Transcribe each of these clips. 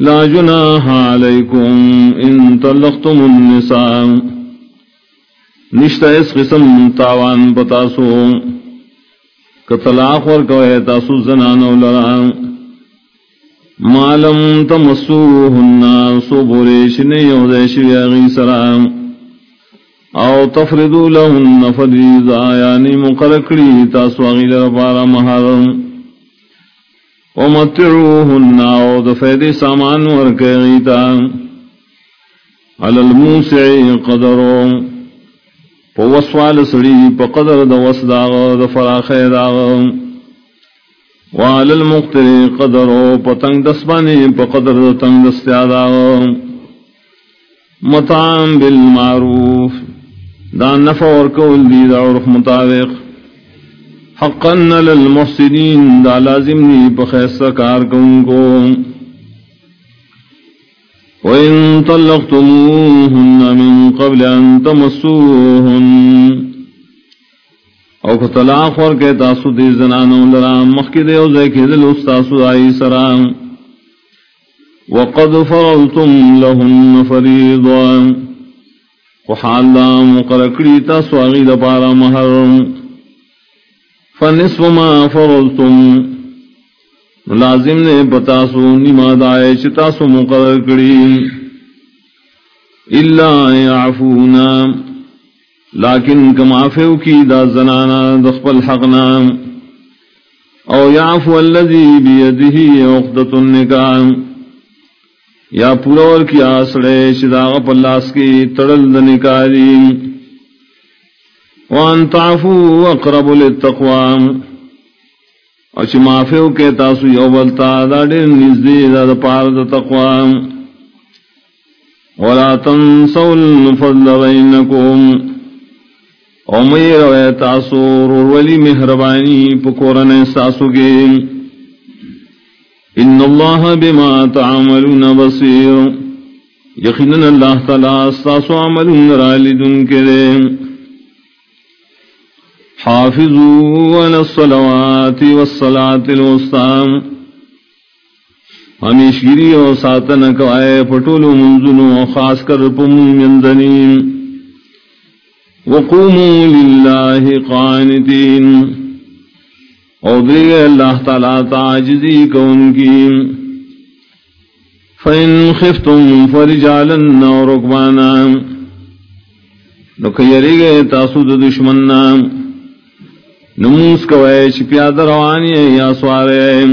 لا جناح علیکم ان طلقتم النساء. نشتہ اس قسم تاوان بتاسو. کطلاق ورکوئے تاسو زنانو لران مالم تمسوهن، سو بوریش نیو دیش یاغی او تفردو لہن فریضا یعنی مقرکڑی تاسو اغیل ربارا محرم. ومتعوهن او دفید سامان ورکے غیتا علی الموسع قدرو. پو وسوال سڑی پا قدر دا وسداغ دا فراخ داغ وعلى المقتر قدرو پا تنگ دسبانی پا قدر دا تنگ دستیاداغ مطعام بالمعروف. دا نفع ورکول دی دا عرف مطابق. حقا للمحسنین، دا لازم نی پخیصہ کار کن کو. وَإِن طَلَّقْتُمُوهُنَّ مِن قَبْلِ أَن تَمَسُّوهُنَّ. او کو طلاق ور کے تاسو دی زنانو لرام مخی دے او زیکی دل استاسو آئی سرام وقد فرلتم لهن فریضا وحال دا مقرکڑی تاسو آغی دا پارا محرم. فنصف ما فرضتم لازم نے بتاسو نما دائے چتاسو مقرر کری. اللہ یعفونا لیکن کمافیو کی دا زنانا دخپل حقنا او یعفو اللذی بیدہی اقدت النکام یا پورور کی آسڑے شداغ پلاس کی تڑل دنکاریم وان تعفو اقرب للتقوام اچ معافیو کے تاسو یو بلتا دا دیر نزدی، دا دا پار دا تقوام ولا تنسو الفضل بینکم. او میر وی تاسو رولی مہربانی پکورن ساسو گے ان اللہ بما تعملون بصیر. یقینن اللہ تعالی استاسو عملون رالدن کے دیں حافظوا على الصلوات والصلاة الوسطام ہمیشگیری اور ساتن کوائے پٹول منزنو خاص کر پم یندنیم وقوموا للہ قانتین. اور دیگے اللہ تعالیٰ تعجزی کون کی. فَإِنْ خِفْتُمْ فَرِجَالًا وَرُكْبَانًا نکھیری گئے تاسود دشمنام نموس کوئے چپیا دروانی یا سوارے۔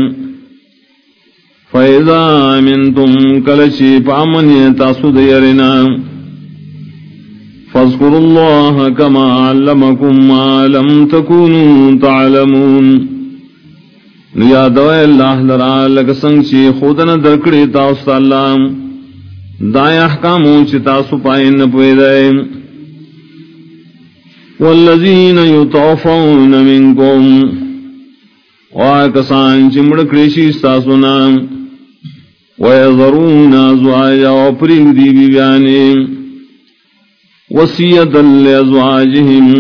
فیضا من تم کلچی پامنی تاسو دیرنا۔ فاذکر اللہ کما علمکم ما لم تکونو تعلمون۔ نیادوئے اللہ لرا لکسنگ چی خودن درکڑی تاست اللہ۔ دائے احکاموں چی تاسو پائن پویدائے والذین یطوفون منکم. واکسان چمڑ کریشی ساسونا ویذرون ازواجا وپرین دی بیانی وسیعتا لازواجہم.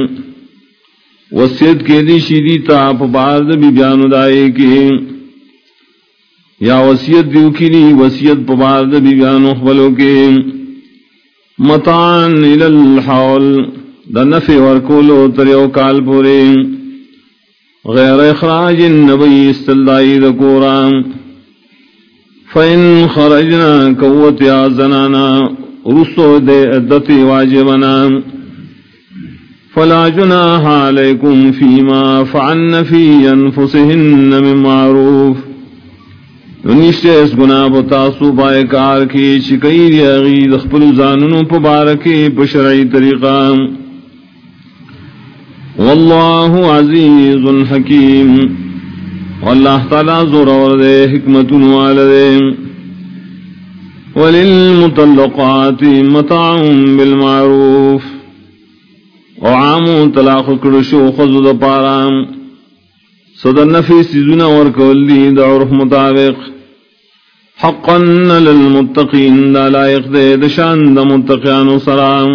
وسیعت کے دی شیدی تاپ بارد بی بیانو دائے کی یا وسیعت دیو کی دی وسیعت پبارد بیانو خبلو کے. متان الالحول دا نفی ورکولو تریو کال پوری غیر اخراج نبی استلدائی دا کورام فین خرجنا قوت یا زنانا رسو دے عدتی واجبنا. فلا جناح علیکم فیما فعن فی انفسهن من معروف. نشتے اس گناہ بتاسو پائے کار کی، چکئی ریاغی دخپل زاننو پبارکی پشرعی طریقہ. واللہ عزیز حکیم. واللہ تعالی زور دے، حکمت والدے وللمطلقات متاع بالمعروف. وعام طلاق کرشو خزد پارام صدر نفی سیزن ورکول دی دعرف مطابق. حقا للمتقین دا لائق دے، دشان دا متقیان سلام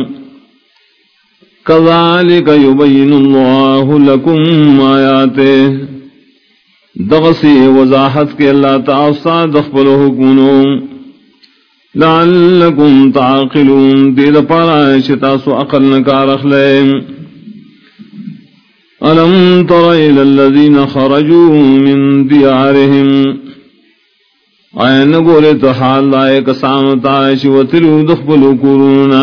كذلك يبين الله لكم آياته. دغسی وضاحت کے اللہ تعاصا دخبل حکمنو لعلکم تعقلون. دید پارا شتاسو اقل نکار اخلیم. ألم تر إلى الذين خرجوا من ديارهم آئین گولے تو حال لائے کسام تائش و تلو دخبلو کرونا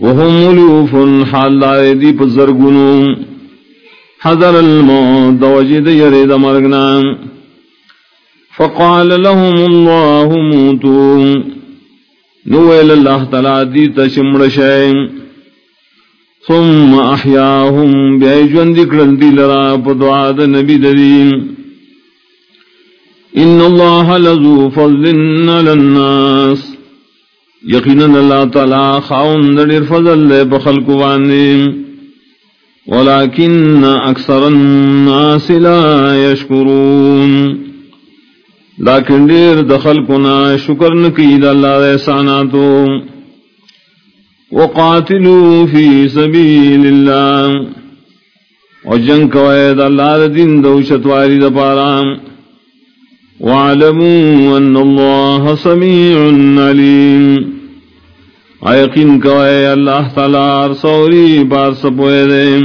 وهم ملوف حال لائے دی پزرگنو حضر الموت وجد يريد مرغنا فقال لهم الله موتوا نويل الله تعالى دي تشمر شيء ثم احياهم بأيجوان ذكر دي لرا بدعاء النبي دين ان الله لذو فضل على الناس يقينا الله تعالى خاون در فضل بخلق وانين ولكن أكثر الناس لا يشكرون لكن دير دخل كنا شكر نكيد الله يساناتو وقاتلوا في سبيل الله وجنك ويد الله دين دوشت وارد بارام واعلموا أن الله سميع عليم۔ ایقین کوئے اللہ تعالی سوری بار سپوئے دے۔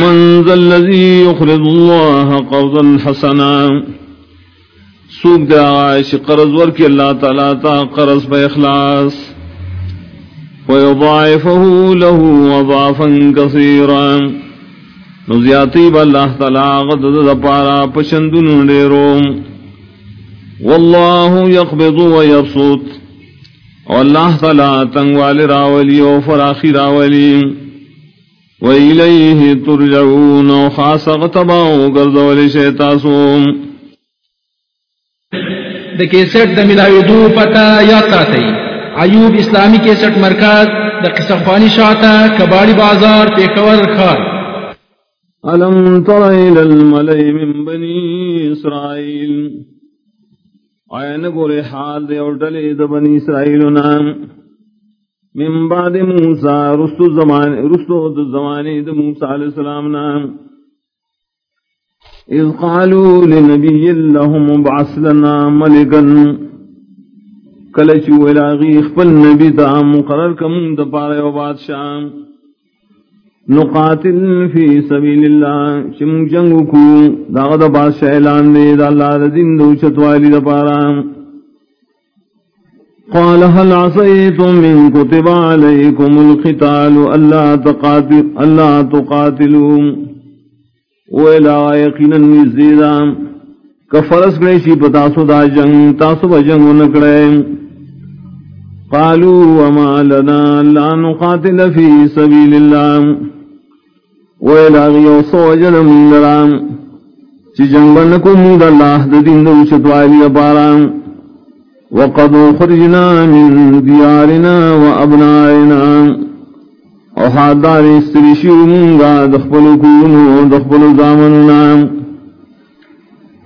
منزل لذی اخرد اللہ قوضا حسنا۔ سوک دے آئیش قرض ورکی اللہ تعالی تا قرض بے اخلاص۔ ویضائفه له وضعفا كثيرا کثیرا نزیاتی با اللہ تعالی غدد دپارا پشندن دیروم واللہ یقبض ویبسط اور اللہ تعالی تنگ والے راولی او فراخی راولی. ویلیہ ترجعون او خاص غتباو گردولی شیطاسوم دا کیسٹ دا ملاوی دو پتا یاد ساتی. ایوب اسلامی کے کیسٹ مرکز دا قصہ خوانی شاعتا کباڑی بازار، پیکور خان علم تر الى الملئ من بنی اسرائیل آئین گورے حال دے اور ڈلے دا بنی اسرائیلنا من بعد موسیٰ، رستو زمان رستو دا زمانی دا موسیٰ علیہ السلام نام اذ قالوا لنبی اللہ مبعث لنا ملکن۔ کلچو الاغی اخفل نبی دا مقرر کم دا پارے و بادشاہ۔ نقاتل فی سبیل اللہ چم جنگ کو۔ داغ بادشاہ اعلان دے، دا اللہ دا دین دو چتوالی دا پارا۔ قال هل عصيتم من كتب عليكم القتال الا تقاتل الا تقاتلوا؟ ولا يقينا نزيدا کفرس گئے شی پتا سو دا جنگ، تاسو بجنگ نکڑے قالوا وما لنا لا نقاتل في سبيل الله ویلاغی او سوجن درام چی جنبن کو مود اللہ دین دو شتوالی پارام وقد خرجنا من دیارنا و ابنائنا. او حادار منگا کونو زامننا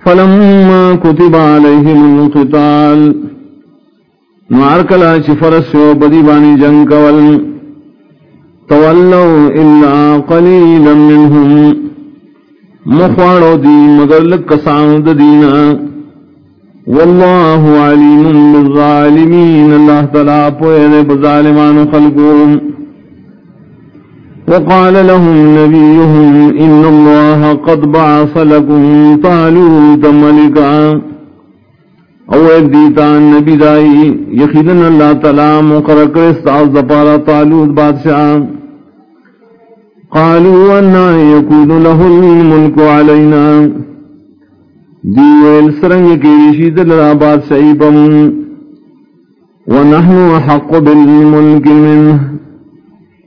فلما کتب علیہم القتال چی بدی بانی جنگ کول. تولوا الا قليلا منهم. مخوارو دی مگر لکسان دینا. والله علیم بالظالمین. اللہ تلا پوئے بظالمان خلقون وقال لهم نبيهم إن الله قد بعث لكم طالوت ملكا او دیتا نبی دائی یخیدن اللہ تلا مقرق استعز دپارا طالوت بادشاہ. قالوا أن يكون له الملك علينا. ديوال سرنگ کی رشید الاباد سعیبا ونحن حق بالملك منه.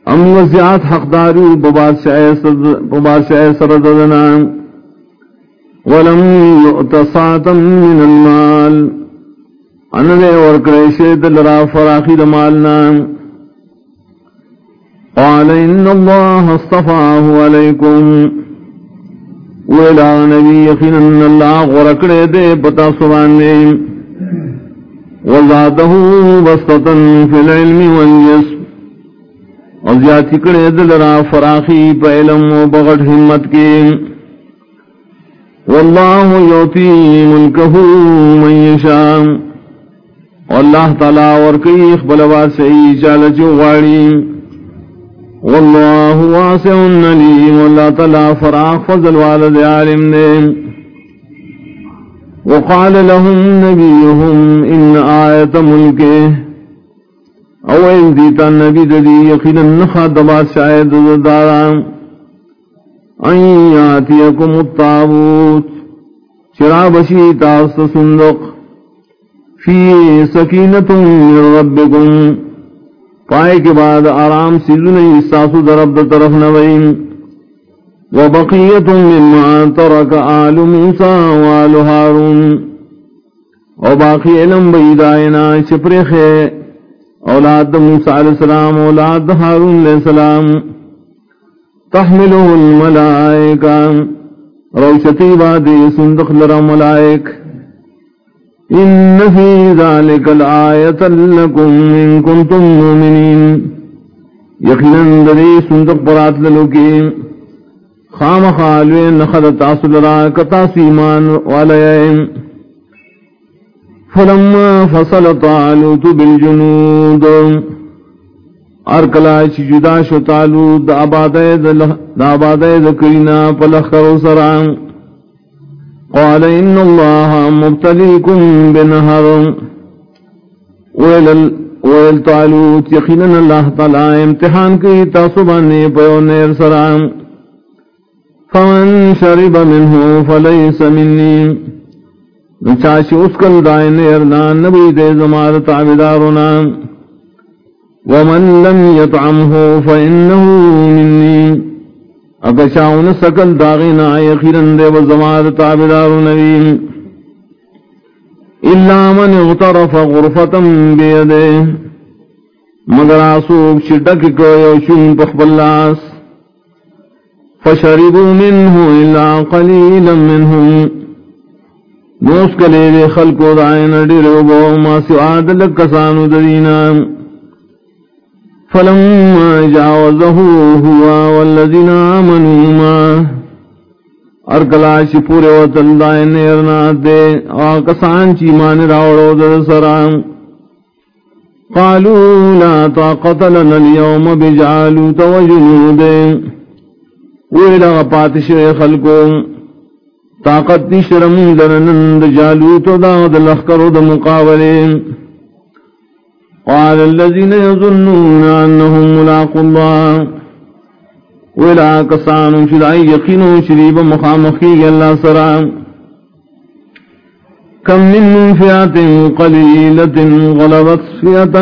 ام وزعات حق دارو ببادشاہ سرددنا ولم يؤت ساعتا من المال. انده ورکرشید دلرا فراخی دمالنا. قال إن الله اصطفاه عليكم. ولا نبي يخين أن الله غرق لدي بتا صباني وزاده بسطة في العلم والجسم. وزياتي كده دل را فراخي پا علم و بغت همت کی واللہ یوتی ملکہ من یشام واللہ تعالی ورکی اخبلوا سئی چالچو غاڑی واللہ واسع علیم واللہ تعالی فراق فضل والد عالم دے وقال لهم نبيهم إن آية ملكه. او ان دیتا نبی دی یقینا نخا دبا شاید دارا. ان یاتیکم الطابوت چرا بشی تاست صندق فی سکینت من ربکم پائے کے بعد آرام سیزنی ساسو درب طرف نوین وبقیت مما ترک آل موسیٰ وآل حارون او باقی علم بیدائنا چپرخے اولاد موسیٰ علیہ السلام، اولاد حارون علیہ السلام۔ تحملو الملائکہ۔ روشتی بادی سندخ لرا ملائک۔ ان فی ذالک الآیت لکم من کنتم مومنین یقیناً دری سندخ برات للوکی خام خالوین نخد تاصل را کتا سیمان والیم فلما فصل طالوت بالجنود. ارکلا چی جدا شو طالوت دا آبادے ذکرینا پلخر سران قال ان اللہ مبتلیکم بنہر ویل طالوت یقینا اللہ تعالی امتحان کی تاصبانی پیونیر سران فمن شرب منه فلیس منیم چاچی اس کل دائن ارنان نبی دے زمار تعبدارنا ومن لم يطعمه فإنه مني. اکشاون سکل داغینا یخیرن دے وزمار تعبدار نبی إلا من اغترف غرفة بيده مگر آسوک شدک کو یوشن پخبلاس فشربوا منه إلا قليلا منهم نوس کلے دے خلقو دائن ڈیرو بو ما سواد لکسانو درینا۔ فلما جاوزہو ہوا والذین آمنوا ما ارکلاش پورے وطل دائن ارنات دے آکسان چی مان راوڑو در سرام قالوا لا طاقت لنا اليوم بجعلوا توجنودين ویلا پاتش خلقوں طاقت دی شرم درنند جالوت دا دلخکر دا مقابلین قال الذين يظنون أنهم ملاق الله ولا كسان شدعي يقين شريب مخامخي الله سرام كم من فئة قليلة غلبت فئة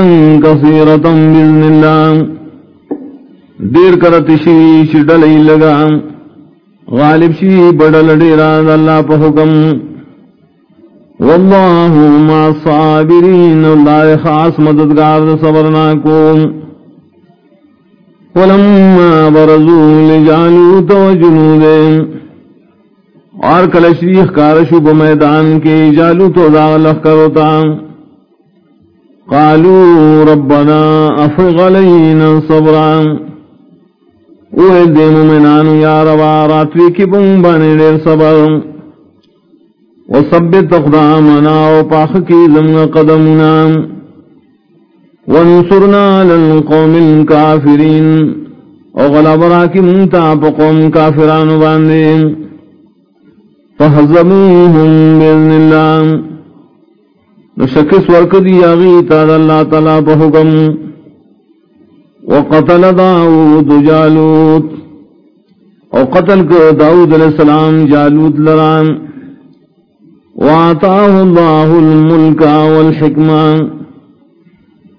كثيرة بإذن الله دير کرت شیش ڈلی لگام غالب شی بڑل ڈیران اللہ پا حکم واللہ ما صابرین اللہ خاص مددگار صبرنا کو ولما برزو لجالوت و جنودین اور کل شریخ کارشو بمیدان کے جالوت و داغلق کروتا. قالوا ربنا افرغ علینا صبران اوے دے مومنانو یا روا، راتوی کی بم بانے دیر صبر. و ثبت اقدامنا و کی زمن قدمنا وانصرنا للقوم الكافرین و غلب راکی منتا پا قوم کافران باندے فحزموهم بإذن اللہ نشکس ورک دی آغیتا دا اللہ تعالیٰ پا وقتل داود جالوت او قتل کو داود علیہ السلام جالوت لران وآتاه الله الملك والحكمة.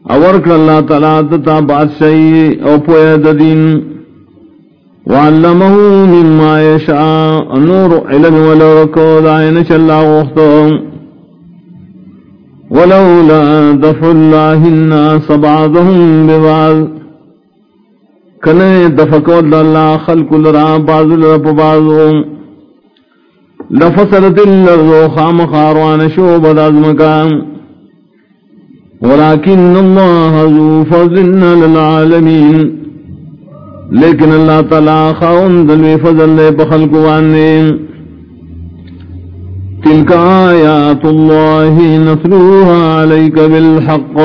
اورک اللہ تعالیٰ دتا بادشاہی او پوید دین. وعلمه مما يشاء. نور علم ولرکو دائن چلا وقتو ولولا دفع الله الناس بعضهم ببعض. کنے دفکو اللہ خلق لرا، بعض لرا بازو لفصلت اللرزو خام خاروان شو بداز مکان ولیکن اللہ ذو فضلن للعالمین لیکن اللہ تعالی خاون دلوی فضل لے پخلق وانے تلك آيات الله نتلوها عليك بالحق.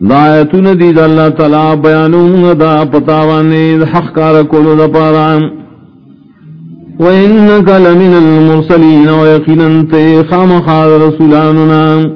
دایتون دید اللہ تعالی بیانون دا پتاوانے حق کار دا پارام وَإِنَّكَ لَمِنَ الْمُرْسَلِينَ وَيَقِنًا انت خام رَسُولَانُنَا